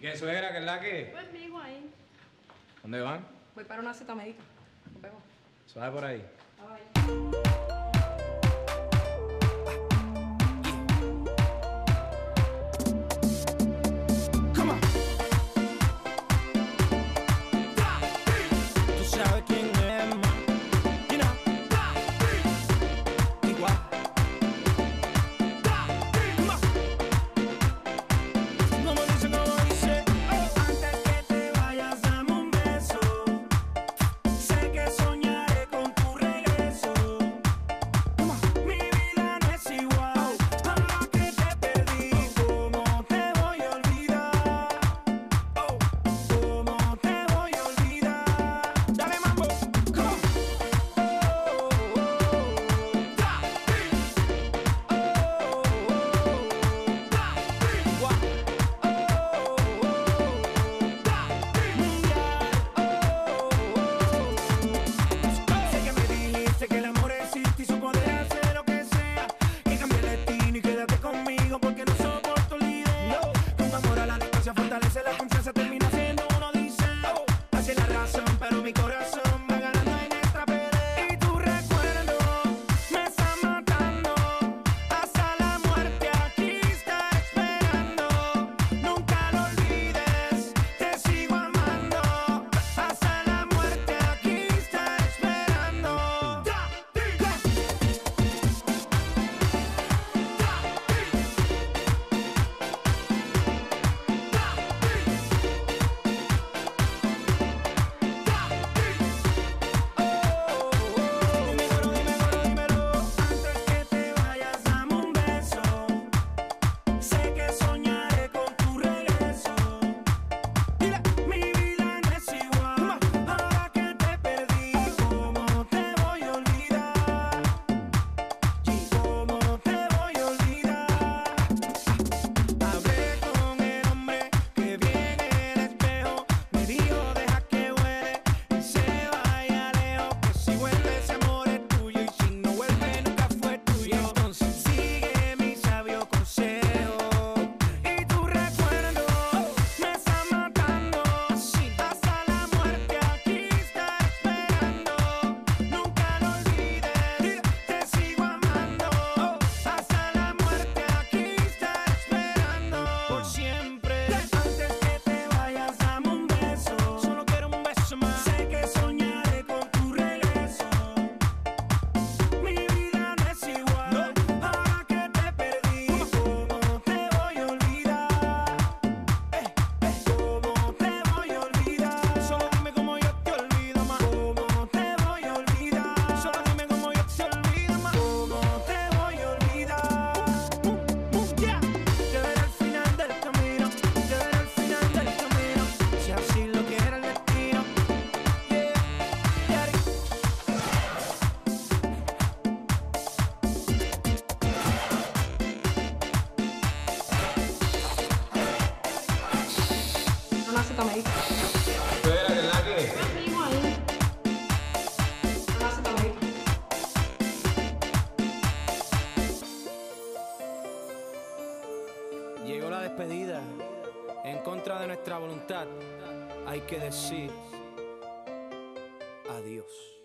qué suegra, que es la que? Pues mi hijo ahí. ¿Dónde van? Voy para una cita médica. Nos vemos. ¿Suave por ahí? Bye. Llegó la despedida en contra de nuestra voluntad. Hay que decir adiós.